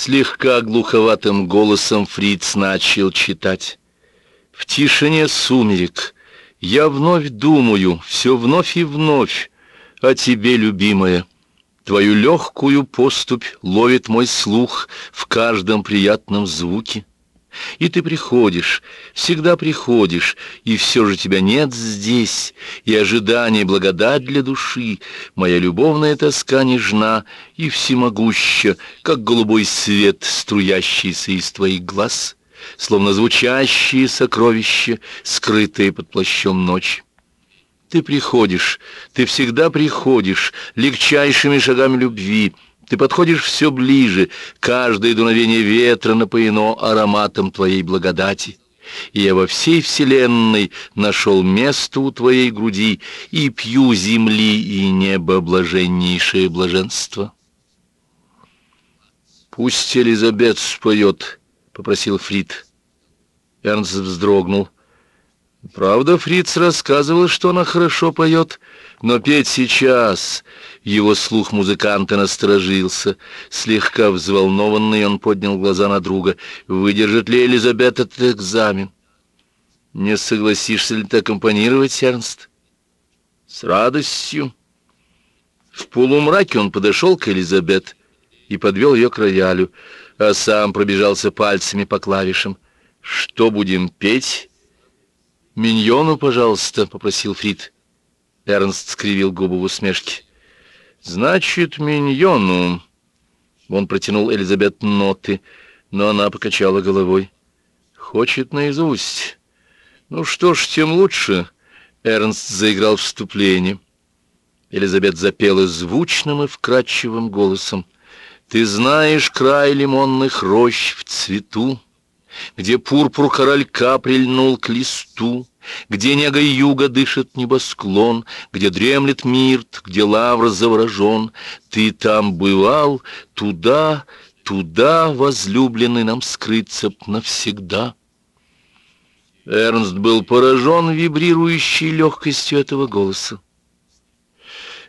Слегка глуховатым голосом Фриц начал читать. В тишине сумерек я вновь думаю, все вновь и вновь о тебе, любимая. Твою легкую поступь ловит мой слух в каждом приятном звуке. И ты приходишь, всегда приходишь, и все же тебя нет здесь, и ожидание благодать для души, моя любовная тоска нежна и всемогуща, как голубой свет, струящийся из твоих глаз, словно звучащие сокровища, скрытые под плащом ночи. Ты приходишь, ты всегда приходишь, легчайшими шагами любви, ты подходишь все ближе, каждое дуновение ветра напоено ароматом твоей благодати. И я во всей вселенной нашел место у твоей груди и пью земли и неба блаженнейшее блаженство. «Пусть Элизабет споет», — попросил Фрид. Эрнст вздрогнул. Правда, Фриц рассказывал, что она хорошо поет, но петь сейчас... Его слух музыканта насторожился. Слегка взволнованный, он поднял глаза на друга. «Выдержит ли Элизабет этот экзамен?» «Не согласишься ли ты аккомпанировать, Эрнст?» «С радостью». В полумраке он подошел к Элизабет и подвел ее к роялю, а сам пробежался пальцами по клавишам. «Что будем петь?» «Миньону, пожалуйста», — попросил Фрид. Эрнст скривил губы в усмешке. «Значит, миньону...» Он протянул Элизабет ноты, но она покачала головой. «Хочет наизусть. Ну что ж, тем лучше». Эрнст заиграл вступление. Элизабет запела звучным и вкрадчивым голосом. «Ты знаешь край лимонных рощ в цвету, где пурпур королька прильнул к листу, где нега юга дышит небосклон, где дремлет мирт, где лавр заворожен. Ты там бывал, туда, туда, возлюбленный нам скрыться навсегда. Эрнст был поражен вибрирующей легкостью этого голоса.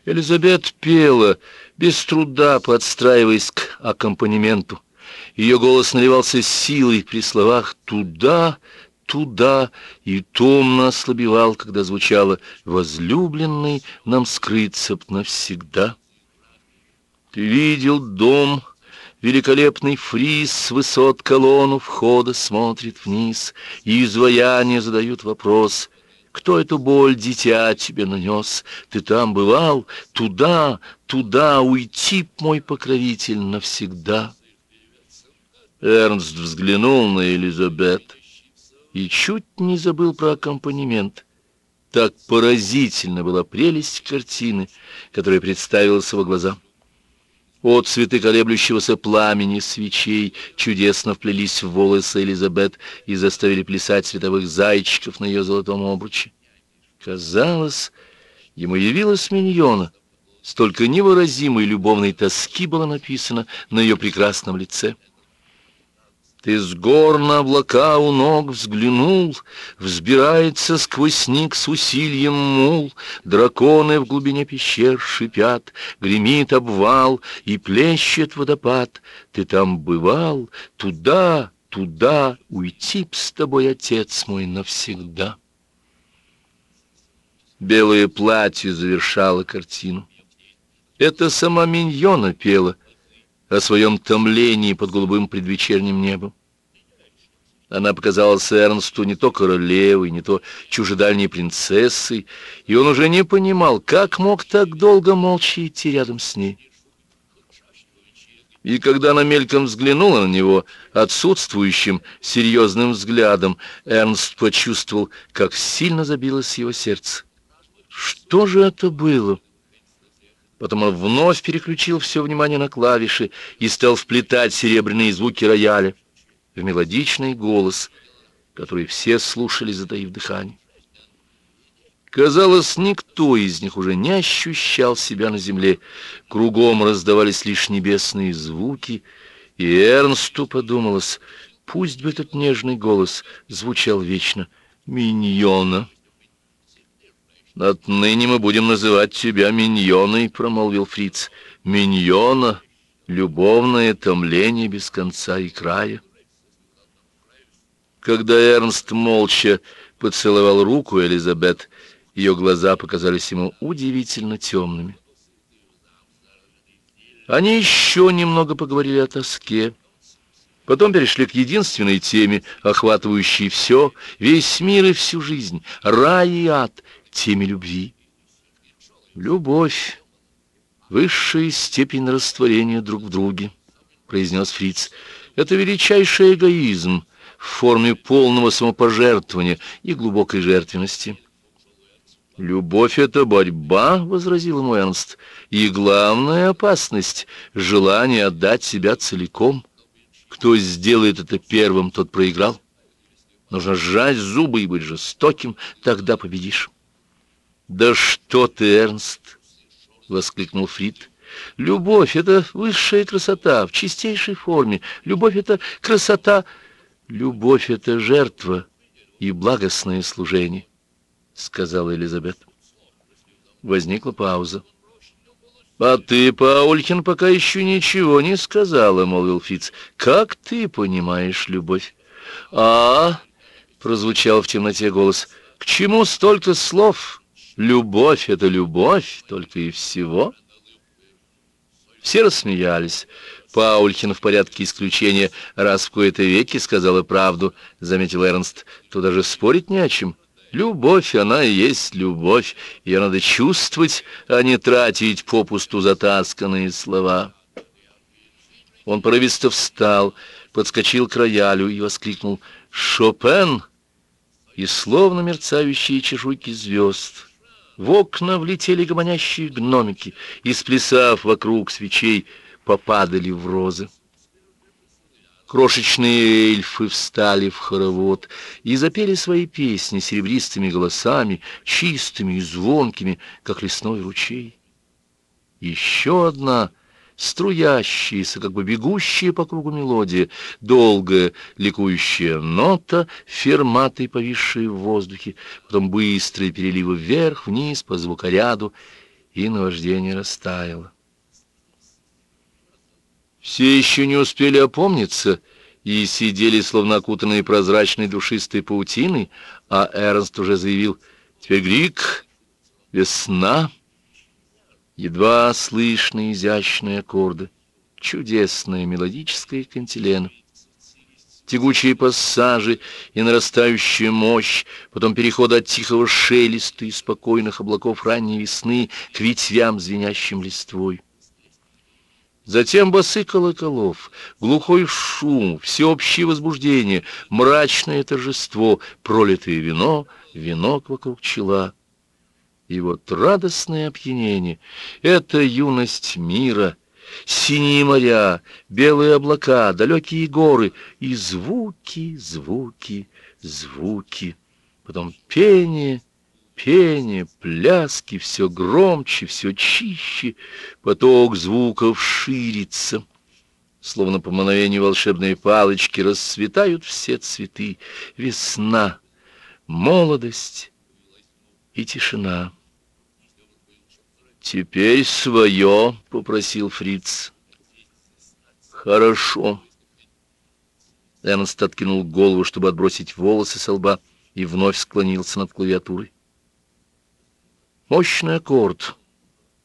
Элизабет пела, без труда подстраиваясь к аккомпанементу. Ее голос наливался силой при словах «туда», «туда» и томно ослабевал, когда звучало «возлюбленный нам скрыться навсегда». Ты видел дом, великолепный фриз с высот колонну входа смотрит вниз, и изваяния задают вопрос — кто эту боль, дитя, тебе нанес? Ты там бывал? Туда, туда уйти, мой покровитель, навсегда. Эрнст взглянул на Элизабет и чуть не забыл про аккомпанемент. Так поразительно была прелесть картины, которая представилась его глазам. От цветы колеблющегося пламени свечей чудесно вплелись в волосы Элизабет и заставили плясать световых зайчиков на ее золотом обруче. Казалось, ему явилась миньона. Столько невыразимой любовной тоски было написано на ее прекрасном лице. Ты с гор на облака у ног взглянул, Взбирается сквозь ник с усилием мул, Драконы в глубине пещер шипят, Гремит обвал и плещет водопад. Ты там бывал, туда, туда, Уйти б с тобой, отец мой, навсегда. Белое платье завершало картину. Это сама Миньона пела — о своем томлении под голубым предвечерним небом. Она показалась Эрнсту не то королевой, не то чужедальней принцессой, и он уже не понимал, как мог так долго молча идти рядом с ней. И когда она мельком взглянула на него отсутствующим серьезным взглядом, Эрнст почувствовал, как сильно забилось его сердце. Что же это было? Потом он вновь переключил все внимание на клавиши и стал вплетать серебряные звуки рояля в мелодичный голос, который все слушали, затаив дыхание. Казалось, никто из них уже не ощущал себя на земле. Кругом раздавались лишь небесные звуки, и Эрнсту подумалось, пусть бы этот нежный голос звучал вечно. «Миньона». «Отныне мы будем называть тебя Миньоной», — промолвил Фриц. «Миньона, любовное томление без конца и края. Когда Эрнст молча поцеловал руку Элизабет, ее глаза показались ему удивительно темными. Они еще немного поговорили о тоске, потом перешли к единственной теме, охватывающей все, весь мир и всю жизнь, рай и ад, теме любви. Любовь — высшая степень растворения друг в друге, — произнес Фриц. Это величайший эгоизм в форме полного самопожертвования и глубокой жертвенности. «Любовь — это борьба», — возразил ему Эрнст, — «и главная опасность — желание отдать себя целиком. Кто сделает это первым, тот проиграл. Нужно сжать зубы и быть жестоким, тогда победишь». «Да что ты, Эрнст!» — воскликнул Фрид. «Любовь — это высшая красота в чистейшей форме. Любовь — это красота. Любовь — это жертва и благостное служение» сказала Элизабет. Возникла пауза. «А ты, Паулькин, пока еще ничего не сказала», — молвил Фиц. «Как ты понимаешь любовь?» «А, — прозвучал в темноте голос, — к чему столько слов? Любовь — это любовь, только и всего». Все рассмеялись. Паулькин в порядке исключения раз в кои-то веки сказала правду, — заметил Эрнст. Тут даже спорить не о чем. Любовь, она и есть любовь, ее надо чувствовать, а не тратить попусту затасканные слова. Он порывисто встал, подскочил к роялю и воскликнул «Шопен!» И словно мерцающие чешуйки звезд, в окна влетели гомонящие гномики и, сплясав вокруг свечей, попадали в розы. Крошечные эльфы встали в хоровод и запели свои песни серебристыми голосами, чистыми и звонкими, как лесной ручей. Еще одна струящаяся, как бы бегущая по кругу мелодия, долгая ликующая нота, ферматой повисшая в воздухе, потом быстрые переливы вверх, вниз, по звукоряду, и наваждение растаяло. Все еще не успели опомниться и сидели, словно окутанные прозрачной душистой паутиной, а Эрнст уже заявил «Теперь Грик, весна». Едва слышные изящные аккорды, чудесная мелодическая кантилена тягучие пассажи и нарастающая мощь, потом переход от тихого шелеста и спокойных облаков ранней весны к ветвям, звенящим листвой. Затем басы колоколов, глухой шум, всеобщее возбуждение, мрачное торжество, пролитое вино, венок вокруг чела. И вот радостное опьянение — это юность мира, синие моря, белые облака, далекие горы и звуки, звуки, звуки. Потом пение — пение, пляски, все громче, все чище, поток звуков ширится. Словно по мановению волшебной палочки расцветают все цветы. Весна, молодость и тишина. «Теперь свое», — попросил Фриц. «Хорошо». Эрнст откинул голову, чтобы отбросить волосы со лба, и вновь склонился над клавиатурой. Мощный аккорд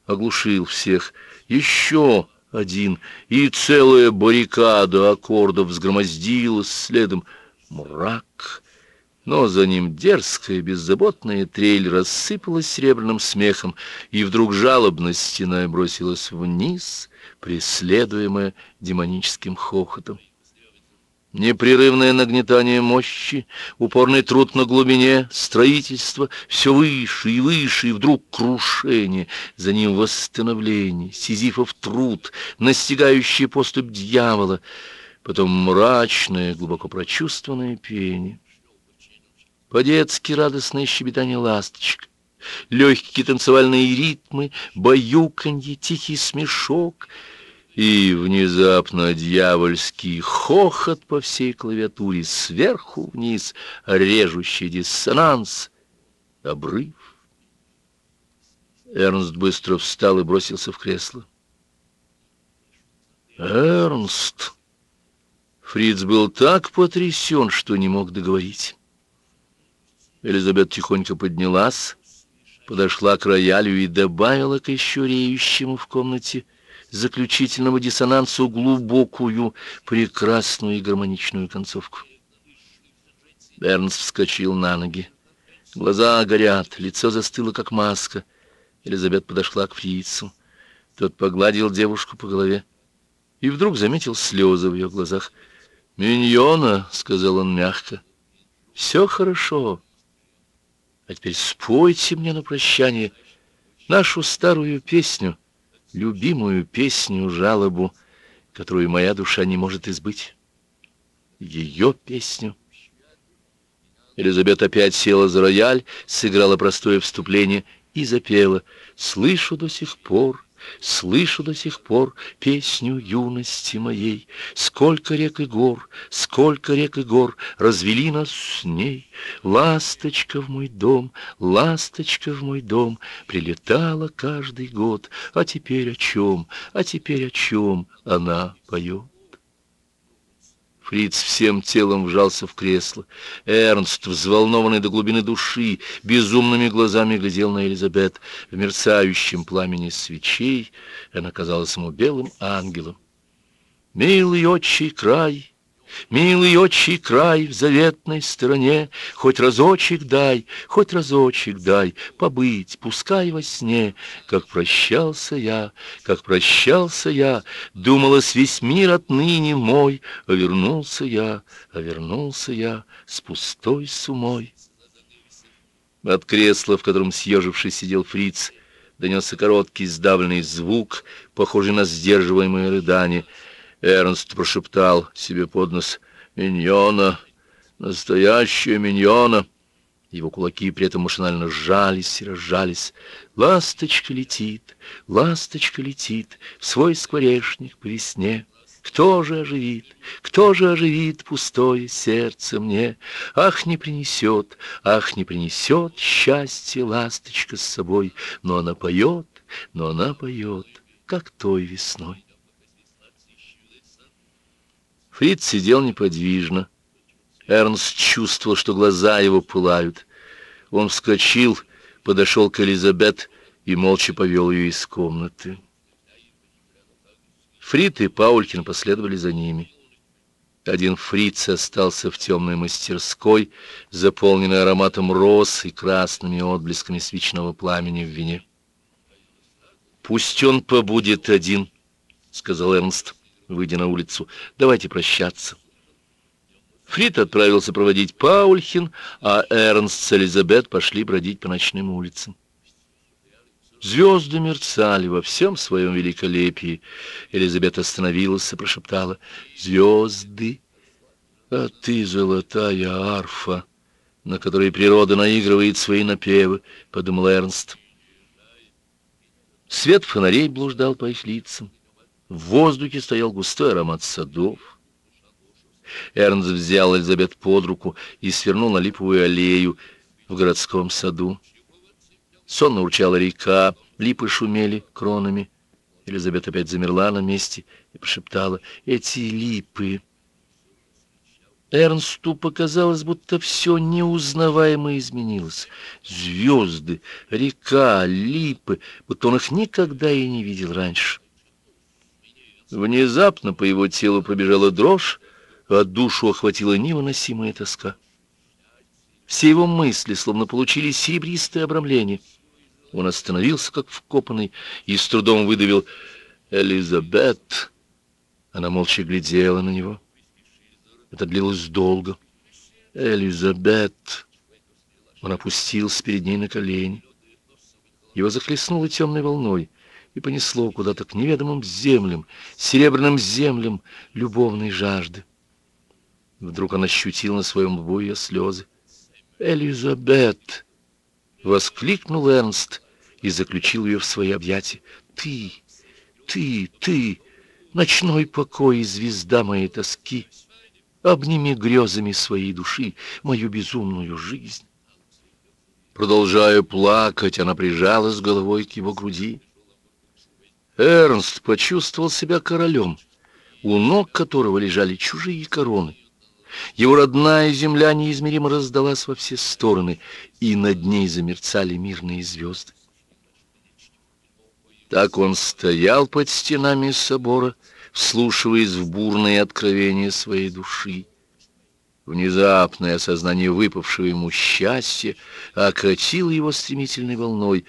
оглушил всех. Еще один, и целая баррикада аккордов взгромоздилась следом. Мрак. Но за ним дерзкая, беззаботная трель рассыпалась серебряным смехом, и вдруг жалобно стена бросилась вниз, преследуемая демоническим хохотом. Непрерывное нагнетание мощи, упорный труд на глубине, строительство, все выше и выше, и вдруг крушение, за ним восстановление, сизифов труд, настигающий поступь дьявола, потом мрачное, глубоко прочувствованное пение. По-детски радостное щебетание ласточек, легкие танцевальные ритмы, баюканье, тихий смешок — и внезапно дьявольский хохот по всей клавиатуре, сверху вниз, режущий диссонанс, обрыв. Эрнст быстро встал и бросился в кресло. Эрнст! Фриц был так потрясен, что не мог договорить. Элизабет тихонько поднялась, подошла к роялю и добавила к еще реющему в комнате заключительному диссонансу глубокую, прекрасную и гармоничную концовку. Эрнст вскочил на ноги. Глаза горят, лицо застыло, как маска. Элизабет подошла к фрицу. Тот погладил девушку по голове и вдруг заметил слезы в ее глазах. «Миньона», — сказал он мягко, — «все хорошо. А теперь спойте мне на прощание нашу старую песню, любимую песню-жалобу, которую моя душа не может избыть. Ее песню». Элизабет опять села за рояль, сыграла простое вступление и запела «Слышу до сих пор, слышу до сих пор песню юности моей. Сколько рек и гор, сколько рек и гор развели нас с ней. Ласточка в мой дом, ласточка в мой дом прилетала каждый год. А теперь о чем, а теперь о чем она поет?» Фриц всем телом вжался в кресло. Эрнст, взволнованный до глубины души, безумными глазами глядел на Элизабет. В мерцающем пламени свечей она казалась ему белым ангелом. «Милый отчий край!» Милый отчий край в заветной стороне, Хоть разочек дай, хоть разочек дай, Побыть, пускай во сне, Как прощался я, как прощался я, Думалось, весь мир отныне мой, А вернулся я, а вернулся я С пустой сумой. От кресла, в котором съежившись сидел фриц, донесся короткий сдавленный звук, похожий на сдерживаемое рыдание — Эрнст прошептал себе под нос «Миньона! Настоящая миньона!» Его кулаки при этом машинально сжались и разжались. Ласточка летит, ласточка летит в свой скворечник по весне. Кто же оживит, кто же оживит пустое сердце мне? Ах, не принесет, ах, не принесет счастье ласточка с собой, но она поет, но она поет, как той весной. Фриц сидел неподвижно. Эрнст чувствовал, что глаза его пылают. Он вскочил, подошел к Элизабет и молча повел ее из комнаты. Фрид и Паулькин последовали за ними. Один фриц остался в темной мастерской, заполненной ароматом роз и красными отблесками свечного пламени в вине. «Пусть он побудет один», — сказал Эрнст выйдя на улицу. «Давайте прощаться». Фрид отправился проводить Паульхин, а Эрнст с Элизабет пошли бродить по ночным улицам. Звезды мерцали во всем своем великолепии. Элизабет остановилась и прошептала «Звезды, а ты золотая арфа, на которой природа наигрывает свои напевы», — подумал Эрнст. Свет фонарей блуждал по их лицам. В воздухе стоял густой аромат садов. Эрнст взял Элизабет под руку и свернул на липовую аллею в городском саду. Сонно урчала река, липы шумели кронами. Элизабет опять замерла на месте и прошептала «Эти липы!» Эрнсту показалось, будто все неузнаваемо изменилось. Звезды, река, липы, будто он их никогда и не видел раньше. Внезапно по его телу пробежала дрожь, а душу охватила невыносимая тоска. Все его мысли словно получили серебристое обрамление. Он остановился, как вкопанный, и с трудом выдавил «Элизабет». Она молча глядела на него. Это длилось долго. «Элизабет». Он опустился перед ней на колени. Его захлестнуло темной волной и понесло куда-то к неведомым землям, серебряным землям любовной жажды. Вдруг он ощутил на своем лбу ее слезы. «Элизабет!» — воскликнул Эрнст и заключил ее в свои объятия. «Ты, ты, ты, ночной покой и звезда моей тоски, обними грезами своей души мою безумную жизнь». Продолжая плакать, она прижалась головой к его груди. Эрнст почувствовал себя королем, у ног которого лежали чужие короны. Его родная земля неизмеримо раздалась во все стороны, и над ней замерцали мирные звезды. Так он стоял под стенами собора, вслушиваясь в бурные откровения своей души. Внезапное осознание выпавшего ему счастья окатило его стремительной волной.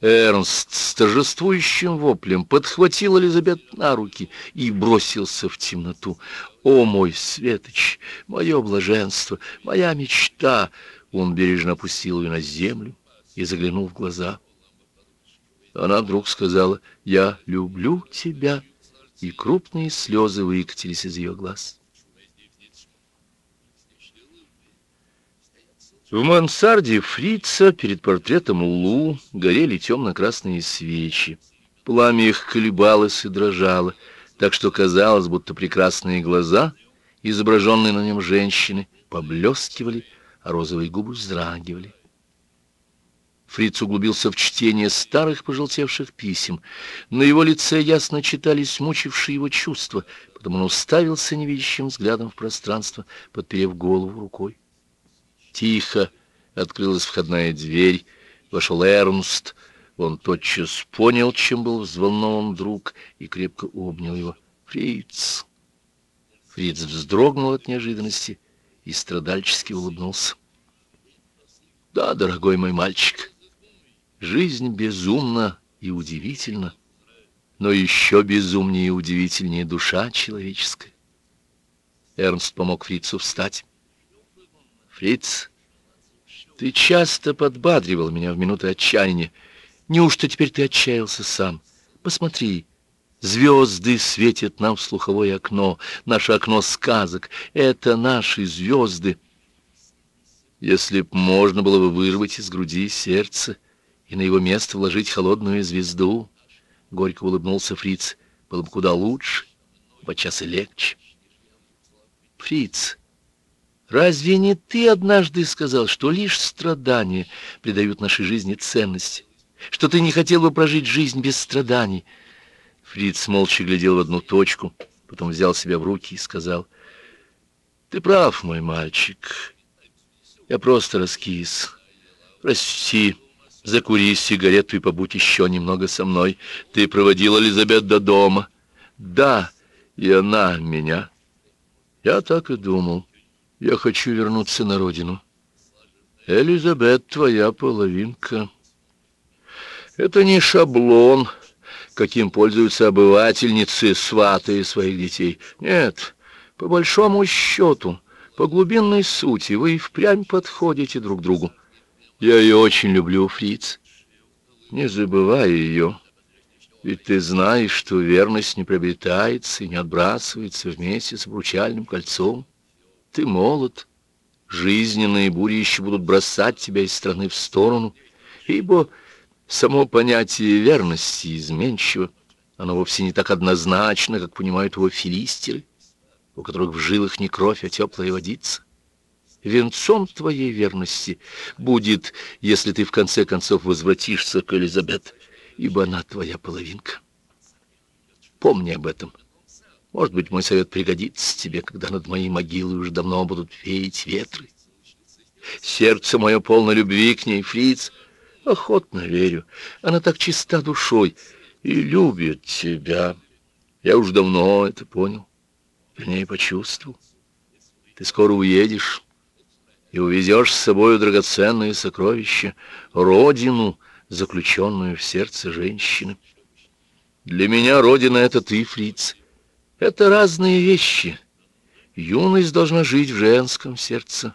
Эрнст с торжествующим воплем подхватил Элизабет на руки и бросился в темноту. «О, мой светоч, мое блаженство, моя мечта!» Он бережно опустил ее на землю и заглянул в глаза. Она вдруг сказала «Я люблю тебя», и крупные слезы выкатились из ее глаз. В мансарде фрица перед портретом Лу горели темно-красные свечи. Пламя их колебалось и дрожало, так что казалось, будто прекрасные глаза, изображенные на нем женщины, поблескивали, а розовые губы вздрагивали. Фриц углубился в чтение старых пожелтевших писем. На его лице ясно читались мучившие его чувства, потом он уставился невидящим взглядом в пространство, подперев голову рукой. Тихо открылась входная дверь, вошел Эрнст. Он тотчас понял, чем был взволнован друг, и крепко обнял его. «Фриц!» Фриц вздрогнул от неожиданности и страдальчески улыбнулся. «Да, дорогой мой мальчик, жизнь безумна и удивительна, но еще безумнее и удивительнее душа человеческая». Эрнст помог Фрицу встать. Фриц, ты часто подбадривал меня в минуты отчаяния. Неужто теперь ты отчаялся сам? Посмотри, звезды светят нам в слуховое окно, наше окно сказок. Это наши звезды. Если б можно было бы вырвать из груди сердце и на его место вложить холодную звезду, горько улыбнулся Фриц, было бы куда лучше, подчас и легче. Фриц, Разве не ты однажды сказал, что лишь страдания придают нашей жизни ценность, что ты не хотел бы прожить жизнь без страданий? Фриц молча глядел в одну точку, потом взял себя в руки и сказал, «Ты прав, мой мальчик, я просто раскис. Прости, закури сигарету и побудь еще немного со мной. Ты проводил Элизабет до дома. Да, и она меня. Я так и думал». Я хочу вернуться на родину. Элизабет, твоя половинка. Это не шаблон, каким пользуются обывательницы, сватые своих детей. Нет, по большому счету, по глубинной сути вы и впрямь подходите друг другу. Я ее очень люблю, Фриц. Не забывай ее. Ведь ты знаешь, что верность не приобретается и не отбрасывается вместе с обручальным кольцом. Ты молод, жизненные бури еще будут бросать тебя из страны в сторону, ибо само понятие верности изменчиво, оно вовсе не так однозначно, как понимают его филистеры, у которых в жилах не кровь, а теплая водица. Венцом твоей верности будет, если ты в конце концов возвратишься к Элизабет, ибо она твоя половинка. Помни об этом. Может быть, мой совет пригодится тебе, когда над моей могилой уже давно будут веять ветры. Сердце мое полно любви к ней, фриц. Охотно верю. Она так чиста душой и любит тебя. Я уж давно это понял. Вернее, почувствовал. Ты скоро уедешь и увезешь с собой драгоценные сокровища, родину, заключенную в сердце женщины. Для меня родина — это ты, фриц. Это разные вещи. Юность должна жить в женском сердце,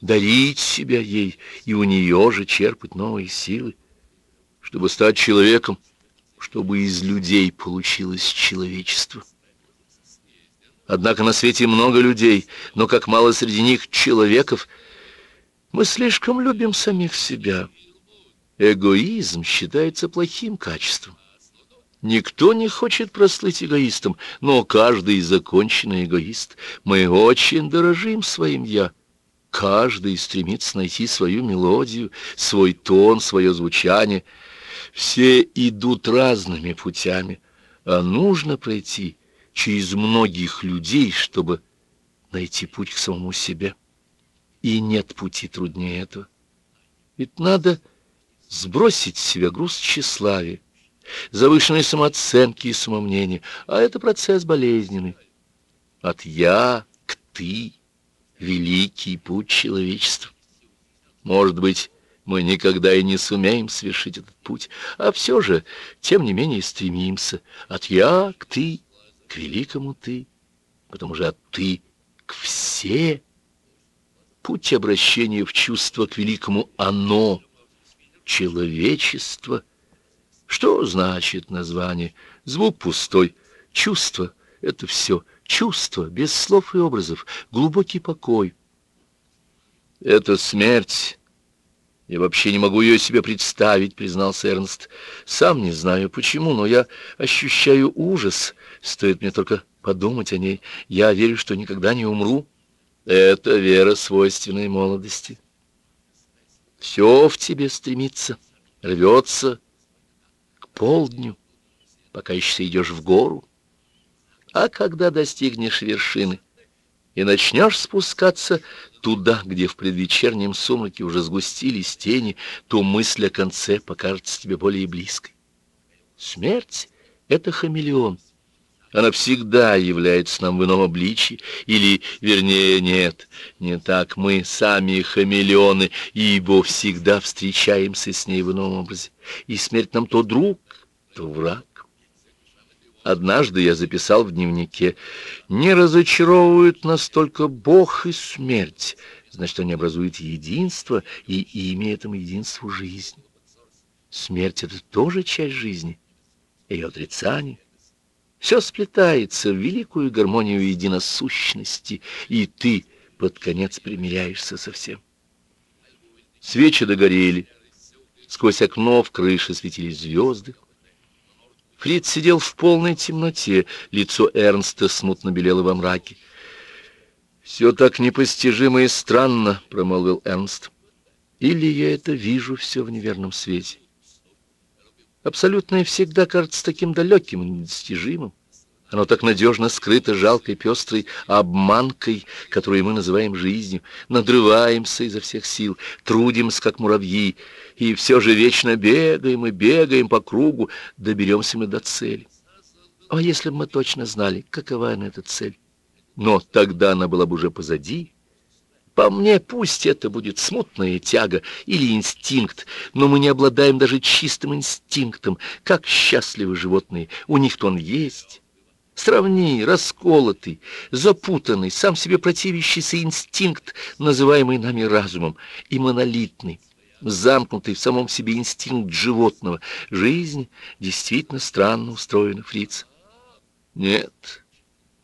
дарить себя ей и у нее же черпать новые силы, чтобы стать человеком, чтобы из людей получилось человечество. Однако на свете много людей, но как мало среди них человеков, мы слишком любим самих себя. Эгоизм считается плохим качеством. Никто не хочет прослыть эгоистом, но каждый законченный эгоист. Мы очень дорожим своим «я». Каждый стремится найти свою мелодию, свой тон, свое звучание. Все идут разными путями, а нужно пройти через многих людей, чтобы найти путь к самому себе. И нет пути труднее этого. Ведь надо сбросить с себя груз тщеславия, завышенной самооценки и самомнения, а это процесс болезненный. От «я» к «ты» — великий путь человечества. Может быть, мы никогда и не сумеем совершить этот путь, а все же, тем не менее, стремимся от «я» к «ты», к великому «ты», потому же от «ты» к «все». Путь обращения в чувство к великому «оно», человечество. Что значит название? Звук пустой. Чувство — это все. Чувство, без слов и образов, глубокий покой. Это смерть «Я вообще не могу ее себе представить», — признался Эрнст. «Сам не знаю почему, но я ощущаю ужас. Стоит мне только подумать о ней. Я верю, что никогда не умру. Это вера свойственной молодости. Все в тебе стремится, рвется полдню, пока еще идешь в гору. А когда достигнешь вершины и начнешь спускаться, туда, где в предвечернем сумраке уже сгустились тени, то мысль о конце покажется тебе более близкой. Смерть — это хамелеон. Она всегда является нам в ином обличии, или, вернее, нет, не так, мы сами хамелеоны, ибо всегда встречаемся с ней в ином образе, и смерть нам то друг, то враг. Однажды я записал в дневнике, не разочаровывают настолько Бог и смерть, значит, они образуют единство, и имя этому единству жизнь. Смерть — это тоже часть жизни, ее отрицание. Все сплетается в великую гармонию единосущности, и ты под конец примиряешься со всем. Свечи догорели, сквозь окно в крыше светились звезды. Фрид сидел в полной темноте, лицо Эрнста смутно белело во мраке. «Все так непостижимо и странно», — промолвил Эрнст. «Или я это вижу все в неверном свете?» Абсолютное всегда кажется таким далеким и недостижимым. Оно так надежно скрыто жалкой пестрой обманкой, которую мы называем жизнью. Надрываемся изо всех сил, трудимся, как муравьи, и все же вечно бегаем и бегаем по кругу, доберемся мы до цели. А если бы мы точно знали, какова она эта цель? Но тогда она была бы уже позади. По мне, пусть это будет смутная тяга или инстинкт, но мы не обладаем даже чистым инстинктом. Как счастливы животные, у них-то он есть». Сравни расколотый, запутанный, сам себе противящийся инстинкт, называемый нами разумом, и монолитный, замкнутый в самом себе инстинкт животного. Жизнь действительно странно устроена, фриц. Нет,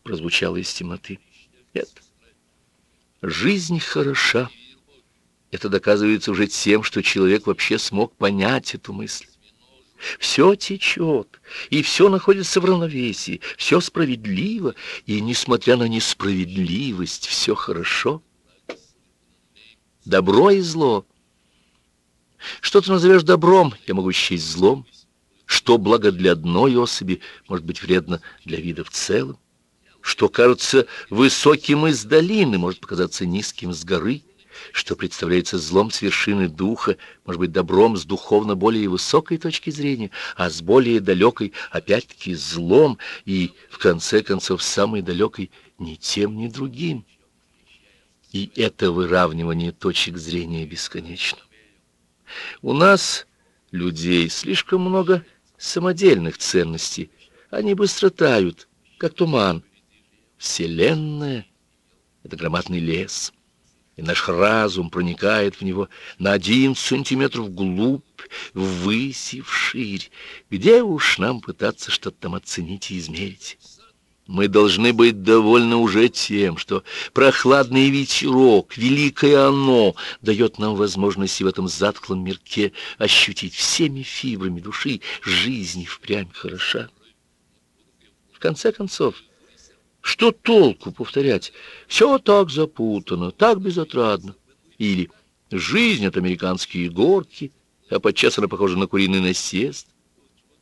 прозвучало из темноты. Нет. Жизнь хороша. Это доказывается уже тем, что человек вообще смог понять эту мысль. Все течет, и все находится в равновесии, все справедливо, и, несмотря на несправедливость, все хорошо. Добро и зло. Что ты назовешь добром, я могу счесть злом. Что благо для одной особи, может быть вредно для вида в целом. Что кажется высоким из долины, может показаться низким с горы что представляется злом с вершины духа, может быть, добром с духовно более высокой точки зрения, а с более далекой, опять-таки, злом, и, в конце концов, самой далекой ни тем, ни другим. И это выравнивание точек зрения бесконечно. У нас, людей, слишком много самодельных ценностей. Они быстро тают, как туман. Вселенная — это громадный лес — и наш разум проникает в него на один сантиметр вглубь, ввысь и вширь. Где уж нам пытаться что-то там оценить и измерить? Мы должны быть довольны уже тем, что прохладный ветерок, великое оно, дает нам возможность в этом затклом мирке ощутить всеми фибрами души жизни впрямь хороша. В конце концов, что толку повторять? Все так запутано, так безотрадно. Или жизнь — это американские горки, а подчас она похожа на куриный насест.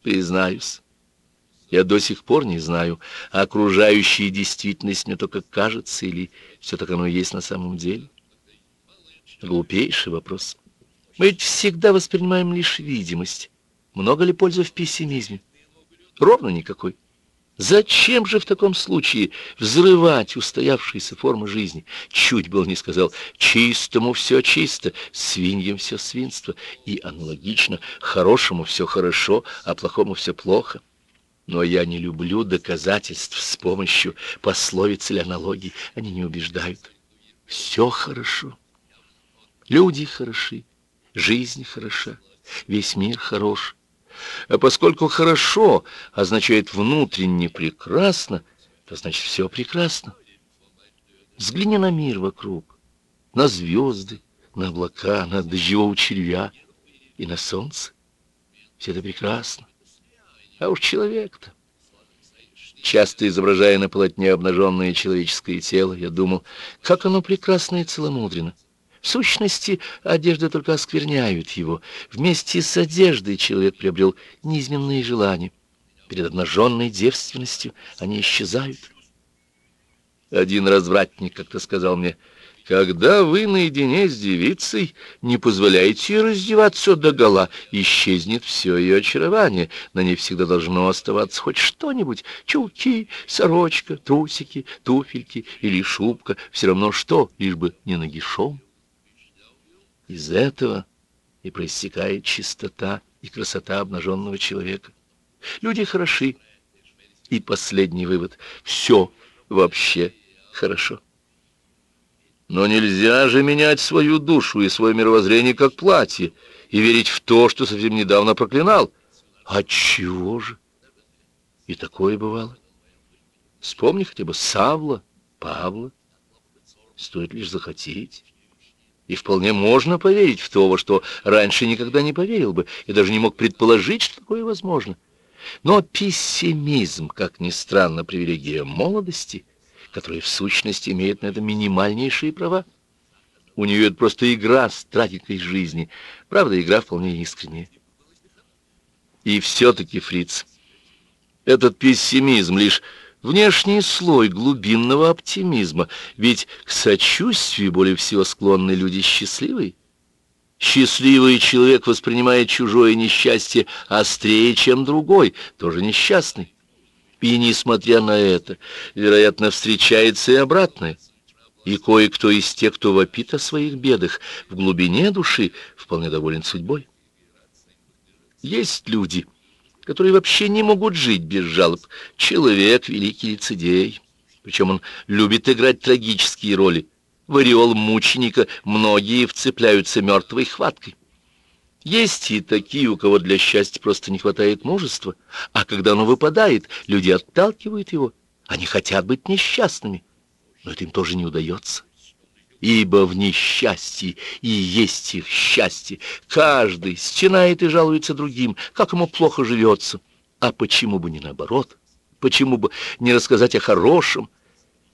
Признаюсь, Я до сих пор не знаю, окружающая действительность мне только кажется, или все так оно и есть на самом деле. Глупейший вопрос. Мы ведь всегда воспринимаем лишь видимость. Много ли пользы в пессимизме? Ровно никакой. Зачем же в таком случае взрывать устоявшиеся формы жизни? Чуть был не сказал, чистому все чисто, свиньям все свинство, и аналогично, хорошему все хорошо, а плохому все плохо. Но я не люблю доказательств с помощью пословиц или аналогий, они не убеждают. Все хорошо. Люди хороши, жизнь хороша, весь мир хорош. А поскольку «хорошо» означает «внутренне прекрасно», то значит все прекрасно. Взгляни на мир вокруг, на звезды, на облака, на дождевого червя и на солнце. Все это прекрасно. А уж человек-то. Часто изображая на полотне обнаженное человеческое тело, я думал, как оно прекрасно и целомудренно. В сущности, одежды только оскверняют его. Вместе с одеждой человек приобрел неизменные желания. Перед обнаженной девственностью они исчезают. Один развратник как-то сказал мне, «Когда вы наедине с девицей, не позволяйте раздеваться догола, исчезнет все ее очарование, на ней всегда должно оставаться хоть что-нибудь, чулки, сорочка, трусики, туфельки или шубка, все равно что, лишь бы не нагишом». Из этого и проистекает чистота и красота обнаженного человека. Люди хороши. И последний вывод. Все вообще хорошо. Но нельзя же менять свою душу и свое мировоззрение как платье и верить в то, что совсем недавно проклинал. А чего же? И такое бывало. Вспомни хотя бы Савла, Павла. Стоит лишь захотеть. И вполне можно поверить в то, во что раньше никогда не поверил бы, и даже не мог предположить, что такое возможно. Но пессимизм, как ни странно, привилегия молодости, которая в сущности имеет на это минимальнейшие права. У нее это просто игра с трагикой жизни. Правда, игра вполне искренняя. И все-таки, Фриц, этот пессимизм лишь внешний слой глубинного оптимизма, ведь к сочувствию более всего склонны люди счастливые. Счастливый человек воспринимает чужое несчастье острее, чем другой, тоже несчастный. И, несмотря на это, вероятно, встречается и обратное. И кое-кто из тех, кто вопит о своих бедах, в глубине души вполне доволен судьбой. Есть люди, которые вообще не могут жить без жалоб. Человек — великий лицедей. Причем он любит играть трагические роли. В ореол мученика многие вцепляются мертвой хваткой. Есть и такие, у кого для счастья просто не хватает мужества, а когда оно выпадает, люди отталкивают его. Они хотят быть несчастными, но это им тоже не удается ибо в несчастье и есть их счастье. Каждый стенает и жалуется другим, как ему плохо живется. А почему бы не наоборот? Почему бы не рассказать о хорошем?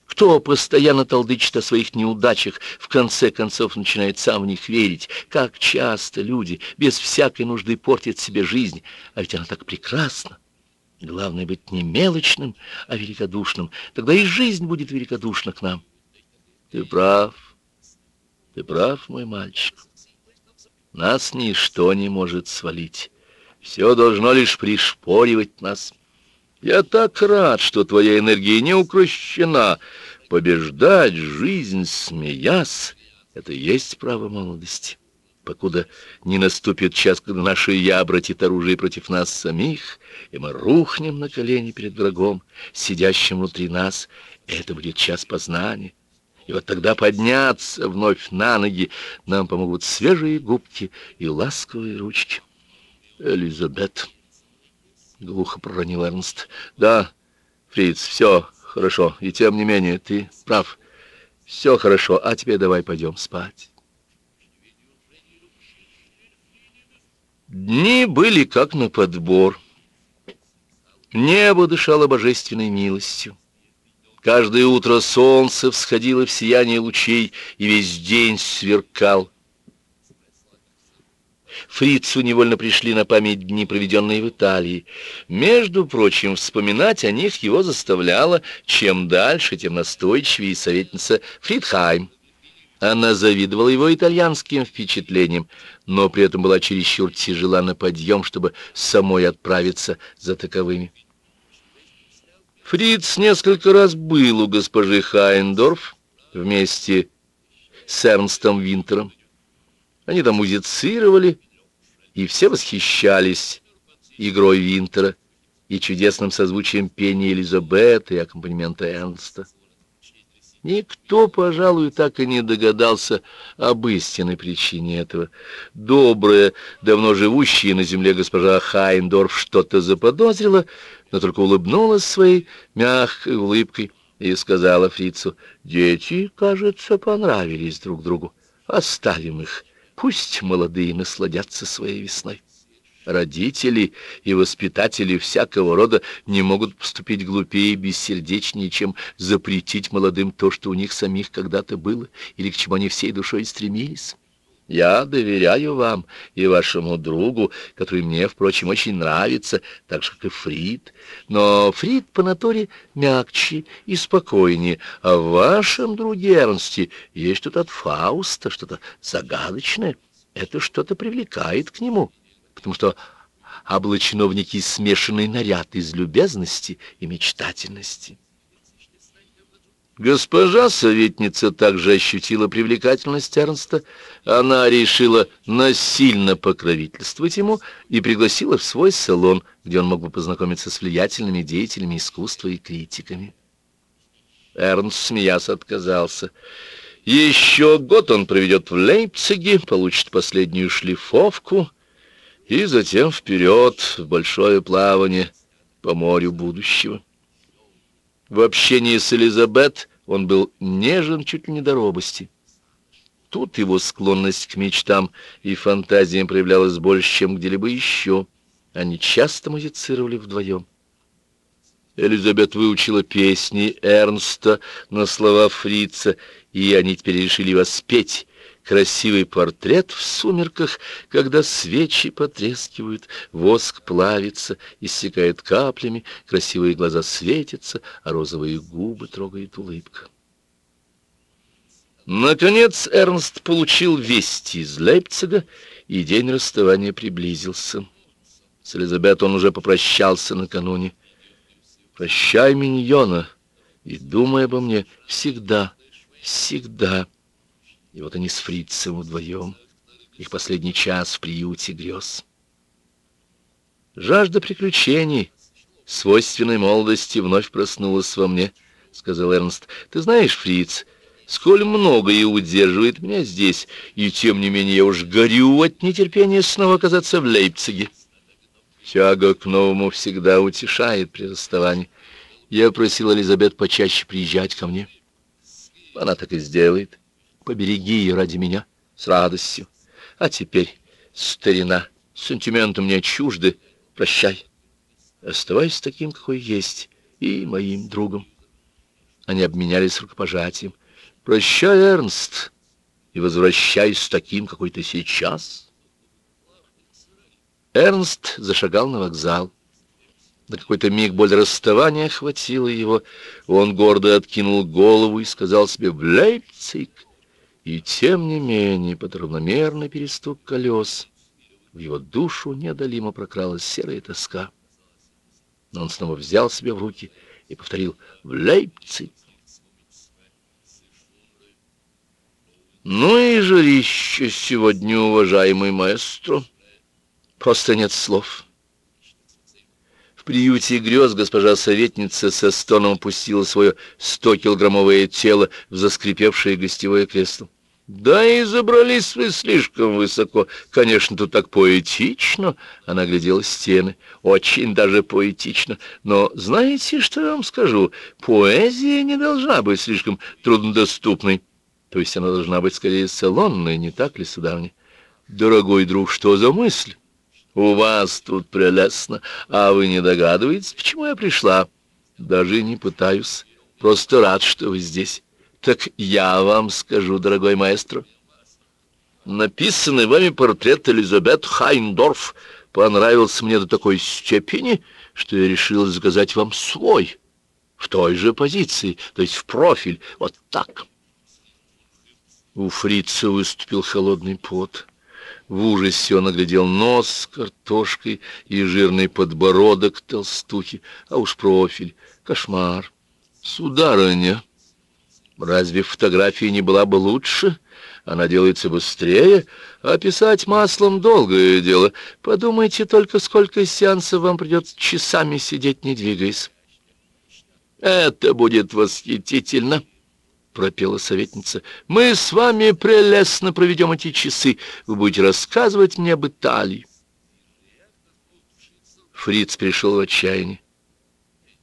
Кто постоянно толдычит о своих неудачах, в конце концов начинает сам в них верить. Как часто люди без всякой нужды портят себе жизнь, а ведь она так прекрасна. Главное быть не мелочным, а великодушным. Тогда и жизнь будет великодушна к нам. Ты прав. Ты прав, мой мальчик. Нас ничто не может свалить. Все должно лишь пришпоривать нас. Я так рад, что твоя энергия не укрощена. Побеждать жизнь, смеясь, это и есть право молодости. Покуда не наступит час, когда наше «я» обратит оружие против нас самих, и мы рухнем на колени перед врагом, сидящим внутри нас, это будет час познания. И вот тогда подняться вновь на ноги нам помогут свежие губки и ласковые ручки. Элизабет, глухо проронил Эрнст. Да, Фриц, все хорошо, и тем не менее ты прав. Все хорошо, а теперь давай пойдем спать. Дни были как на подбор. Небо дышало божественной милостью. Каждое утро солнце всходило в сияние лучей и весь день сверкал. Фрицу невольно пришли на память дни, проведенные в Италии. Между прочим, вспоминать о них его заставляла чем дальше, тем настойчивее советница Фридхайм. Она завидовала его итальянским впечатлениям, но при этом была чересчур тяжела на подъем, чтобы самой отправиться за таковыми. Фриц несколько раз был у госпожи Хайндорф вместе с Эрнстом Винтером. Они там музицировали, и все восхищались игрой Винтера и чудесным созвучием пения Элизабет и аккомпанемента Эрнста. Никто, пожалуй, так и не догадался об истинной причине этого. Добрая, давно живущая на земле госпожа Хайндорф что-то заподозрила, но только улыбнулась своей мягкой улыбкой и сказала фрицу, «Дети, кажется, понравились друг другу. Оставим их, пусть молодые насладятся своей весной». Родители и воспитатели всякого рода не могут поступить глупее и бессердечнее, чем запретить молодым то, что у них самих когда-то было, или к чему они всей душой стремились. Я доверяю вам и вашему другу, который мне, впрочем, очень нравится, так же, как и Фрид. Но Фрид по натуре мягче и спокойнее, а в вашем друге Эрнсте есть что-то от Фауста, что-то загадочное. Это что-то привлекает к нему, потому что облачено в некий смешанный наряд из любезности и мечтательности. Госпожа советница также ощутила привлекательность Эрнста. Она решила насильно покровительствовать ему и пригласила в свой салон, где он мог бы познакомиться с влиятельными деятелями искусства и критиками. Эрнст, смеясь, отказался. Еще год он проведет в Лейпциге, получит последнюю шлифовку и затем вперед в большое плавание по морю будущего. В общении с Элизабет он был нежен чуть ли не до робости. Тут его склонность к мечтам и фантазиям проявлялась больше, чем где-либо еще. Они часто музицировали вдвоем. Элизабет выучила песни Эрнста на слова Фрица, и они теперь решили воспеть красивый портрет в сумерках, когда свечи потрескивают, воск плавится, иссякает каплями, красивые глаза светятся, а розовые губы трогает улыбка. Наконец Эрнст получил вести из Лейпцига, и день расставания приблизился. С Элизабет он уже попрощался накануне. «Прощай, миньона, и думай обо мне всегда, всегда». И вот они с фрицем вдвоем, их последний час в приюте грез. Жажда приключений, свойственной молодости, вновь проснулась во мне, — сказал Эрнст. Ты знаешь, фриц, сколь много и удерживает меня здесь, и тем не менее я уж горю от нетерпения снова оказаться в Лейпциге. Тяга к новому всегда утешает при расставании. Я просил Элизабет почаще приезжать ко мне. Она так и сделает побереги ее ради меня с радостью. А теперь, старина, сантименты мне чужды, прощай. Оставайся таким, какой есть, и моим другом. Они обменялись рукопожатием. Прощай, Эрнст, и возвращайся таким, какой ты сейчас. Эрнст зашагал на вокзал. На какой-то миг боль расставания охватила его. Он гордо откинул голову и сказал себе «В Лейпциг!» И тем не менее, под равномерный перестук колес, в его душу неодолимо прокралась серая тоска. Но он снова взял себя в руки и повторил «В Лейпциг!» Ну и жарище сегодня, уважаемый маэстро. Просто нет слов. В приюте грез госпожа советница со стоном опустила свое сто-килограммовое тело в заскрипевшее гостевое кресло. Да и забрались вы слишком высоко. Конечно, тут так поэтично. Она глядела стены. Очень даже поэтично. Но знаете, что я вам скажу? Поэзия не должна быть слишком труднодоступной. То есть она должна быть скорее салонной, не так ли, сударыня? Дорогой друг, что за мысль? У вас тут прелестно, а вы не догадываетесь, почему я пришла? Даже не пытаюсь. Просто рад, что вы здесь. Так я вам скажу, дорогой маэстро. Написанный вами портрет Элизабет Хайндорф понравился мне до такой степени, что я решил заказать вам свой, в той же позиции, то есть в профиль, вот так. У фрица выступил холодный пот. В ужасе он оглядел нос с картошкой и жирный подбородок толстухи, а уж профиль — кошмар. Сударыня, разве фотография не была бы лучше? Она делается быстрее, а писать маслом — долгое дело. Подумайте только, сколько сеансов вам придется часами сидеть, не двигаясь. Это будет восхитительно пропела советница. «Мы с вами прелестно проведем эти часы. Вы будете рассказывать мне об Италии». Фриц пришел в отчаяние.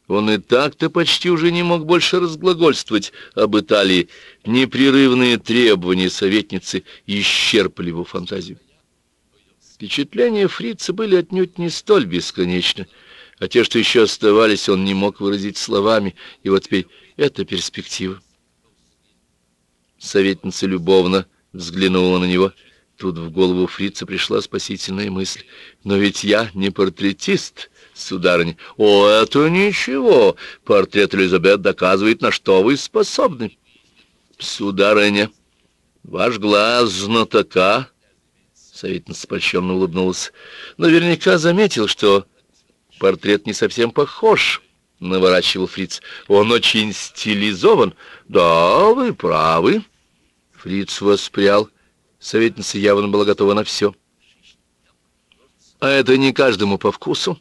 Он и так-то почти уже не мог больше разглагольствовать об Италии. Непрерывные требования советницы исчерпали его фантазию. Впечатления фрица были отнюдь не столь бесконечны, а те, что еще оставались, он не мог выразить словами, и вот теперь эта перспектива. Советница любовно взглянула на него. Тут в голову фрица пришла спасительная мысль. «Но ведь я не портретист, сударыня». «О, это ничего. Портрет Элизабет доказывает, на что вы способны». «Сударыня, ваш глаз знатока...» Советница польщенно улыбнулась. «Наверняка заметил, что портрет не совсем похож — наворачивал фриц. «Он очень стилизован. Да, вы правы». Фриц воспрял. Советница явно была готова на все. «А это не каждому по вкусу.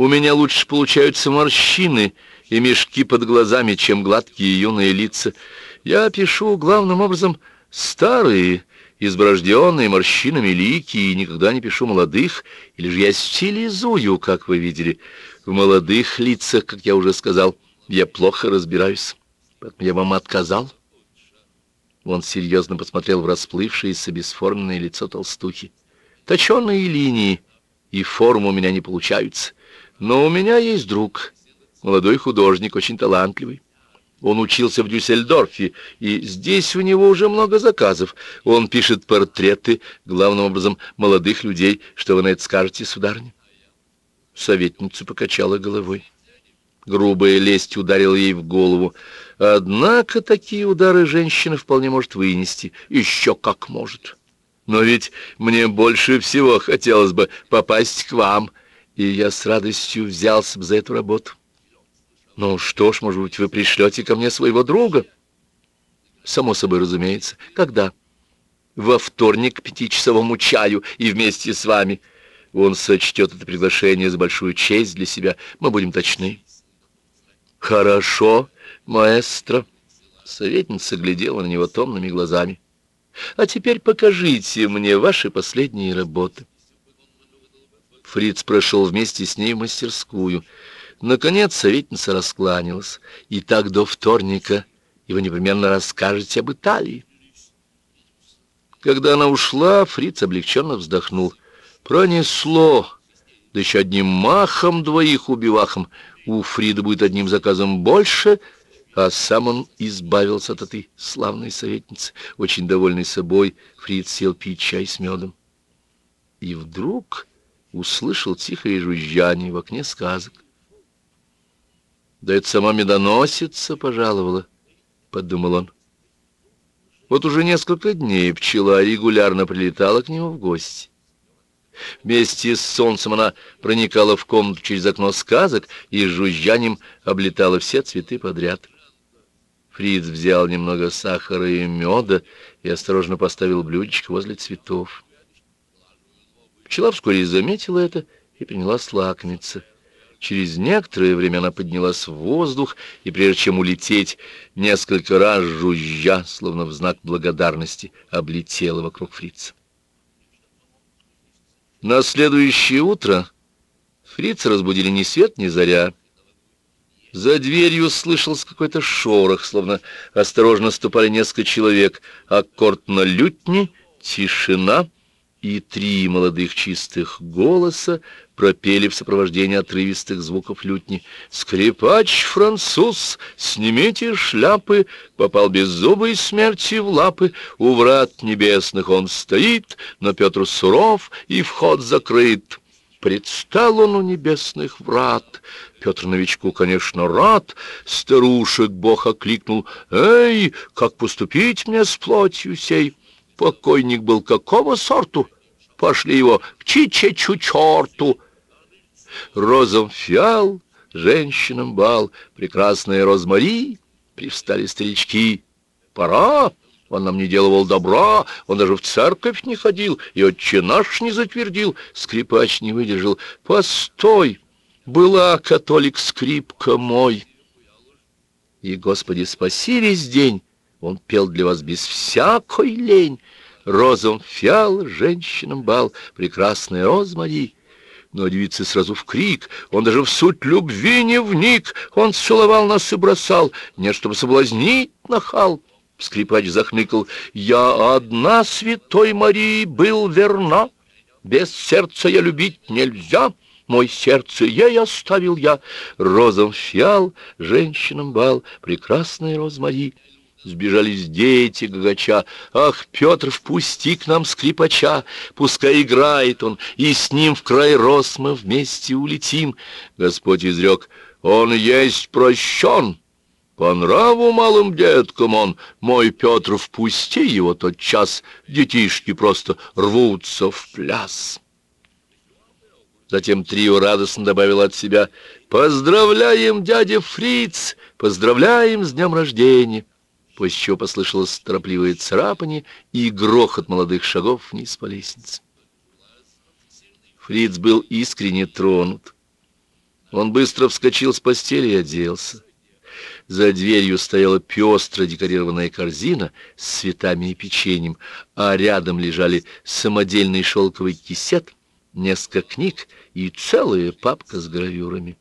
У меня лучше получаются морщины и мешки под глазами, чем гладкие юные лица. Я пишу главным образом старые, изброжденные морщинами лики, и никогда не пишу молодых, или же я стилизую, как вы видели. В молодых лицах, как я уже сказал, я плохо разбираюсь, поэтому я вам отказал. Он серьезно посмотрел в расплывшееся бесформенное лицо толстухи. Точеные линии и формы у меня не получаются, но у меня есть друг, молодой художник, очень талантливый. Он учился в Дюссельдорфе, и здесь у него уже много заказов. Он пишет портреты, главным образом, молодых людей. Что вы на это скажете, сударыня?» Советница покачала головой. Грубая лесть ударила ей в голову. Однако такие удары женщина вполне может вынести. Еще как может. Но ведь мне больше всего хотелось бы попасть к вам, и я с радостью взялся бы за эту работу. Ну что ж, может быть, вы пришлете ко мне своего друга? Само собой, разумеется. Когда? Во вторник к пятичасовому чаю и вместе с вами. Он сочтет это приглашение за большую честь для себя. Мы будем точны. Хорошо, маэстро. Советница глядела на него томными глазами. А теперь покажите мне ваши последние работы. Фриц прошел вместе с ней в мастерскую. Наконец советница раскланялась. И так до вторника, вы непременно расскажете об Италии. Когда она ушла, Фриц облегченно вздохнул. Пронесло, да еще одним махом двоих убивахом. У Фрида будет одним заказом больше, а сам он избавился от этой славной советницы. Очень довольный собой, Фрид сел пить чай с медом. И вдруг услышал тихое жужжание в окне сказок. «Да это сама медоносица пожаловала», — подумал он. Вот уже несколько дней пчела регулярно прилетала к нему в гости. Вместе с солнцем она проникала в комнату через окно сказок и с жужжанием облетала все цветы подряд. Фриц взял немного сахара и меда и осторожно поставил блюдечко возле цветов. Пчела вскоре заметила это и принялась лакомиться. Через некоторое время она поднялась в воздух, и прежде чем улететь, несколько раз жужжа, словно в знак благодарности, облетела вокруг фрица. На следующее утро фрица разбудили ни свет, ни заря. За дверью слышался какой-то шорох, словно осторожно ступали несколько человек. Аккорд на лютне, тишина — и три молодых чистых голоса пропели в сопровождении отрывистых звуков лютни. «Скрипач, француз, снимите шляпы, попал беззубой смерти в лапы, у врат небесных он стоит, но Петр суров и вход закрыт». Предстал он у небесных врат. Петр новичку, конечно, рад. Старушек Бог окликнул. «Эй, как поступить мне с плотью сей?» Покойник был какого сорту? Пошли его к чичечу черту. Розом фиал, женщинам бал, прекрасная розмари, привстали старички. Пора, он нам не делал добра, он даже в церковь не ходил, и отче наш не затвердил. Скрипач не выдержал. Постой, была католик скрипка мой. И, Господи, спаси весь день, он пел для вас без всякой лень. Розом фиал, женщинам бал, прекрасная розмари. Но девицы сразу в крик, он даже в суть любви не вник, он целовал нас и бросал, не чтобы соблазнить нахал. Скрипач захныкал, я одна святой Марии был верна, без сердца я любить нельзя. Мой сердце ей оставил я, розом фиал, женщинам бал, прекрасная розмари. Сбежались дети гагача. Ах, Петр, впусти к нам скрипача, Пускай играет он, и с ним в край роз мы вместе улетим. Господь изрек, он есть прощен. По нраву малым деткам он, мой Петр, впусти его тот час, Детишки просто рвутся в пляс. Затем трио радостно добавил от себя «Поздравляем, дядя Фриц! Поздравляем с днем рождения!» После чего послышалось торопливое царапание и грохот молодых шагов вниз по лестнице. Фриц был искренне тронут. Он быстро вскочил с постели и оделся. За дверью стояла пестро декорированная корзина с цветами и печеньем, а рядом лежали самодельный шелковый кисет, несколько книг и целая папка с гравюрами.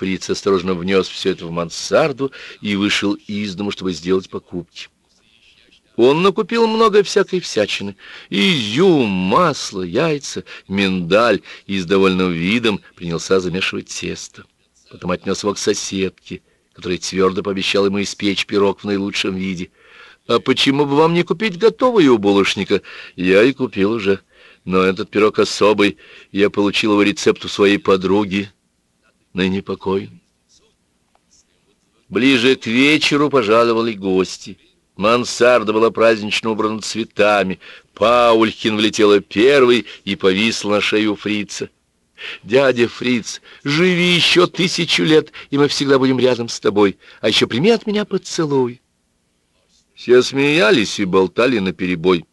Фриц осторожно внес все это в мансарду и вышел из дома, чтобы сделать покупки. Он накупил много всякой всячины. Изюм, масло, яйца, миндаль и с довольным видом принялся замешивать тесто. Потом отнес его к соседке, которая твердо пообещала ему испечь пирог в наилучшем виде. «А почему бы вам не купить готовый у булочника?» «Я и купил уже. Но этот пирог особый. Я получил его рецепт у своей подруги, ныне покойный. Ближе к вечеру пожаловали гости. Мансарда была празднично убрана цветами. Паулькин влетела первой и повисла на шею фрица. «Дядя Фриц, живи еще тысячу лет, и мы всегда будем рядом с тобой. А еще прими от меня поцелуй». Все смеялись и болтали наперебой.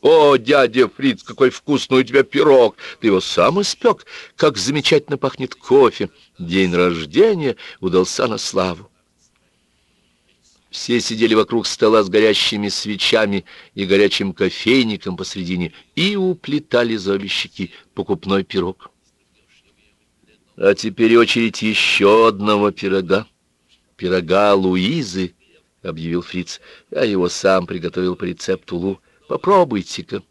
«О, дядя Фриц, какой вкусный у тебя пирог! Ты его сам испек? Как замечательно пахнет кофе! День рождения удался на славу!» Все сидели вокруг стола с горящими свечами и горячим кофейником посредине и уплетали за обе щеки покупной пирог. А теперь очередь еще одного пирога. Пирога Луизы, — объявил Фриц. Я его сам приготовил по рецепту Лу. Попробуйте-ка.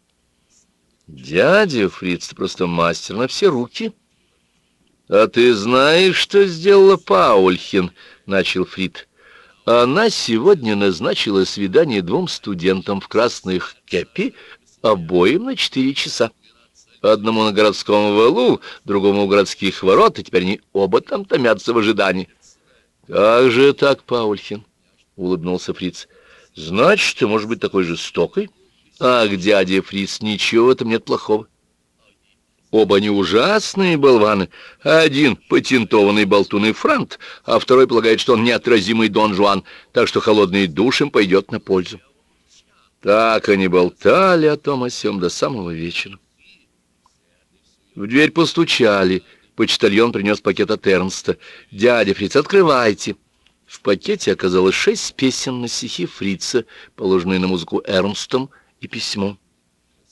Дядя Фриц, просто мастер на все руки. А ты знаешь, что сделала Паульхин? Начал Фрид. Она сегодня назначила свидание двум студентам в красных кепи, обоим на четыре часа. Одному на городском валу, другому у городских ворот, и теперь они оба там томятся в ожидании. «Как же так, Паульхин?» — улыбнулся Фриц. «Значит, ты можешь быть такой жестокой?» Ах, дядя Фриц, ничего этом нет плохого. Оба они ужасные болваны. Один патентованный болтун и франт, а второй полагает, что он неотразимый Дон Жуан, так что холодный душ им пойдет на пользу. Так они болтали о том о сём до самого вечера. В дверь постучали. Почтальон принес пакет от Эрнста. «Дядя Фриц, открывайте!» В пакете оказалось шесть песен на стихи Фрица, положенные на музыку Эрнстом, и письмо.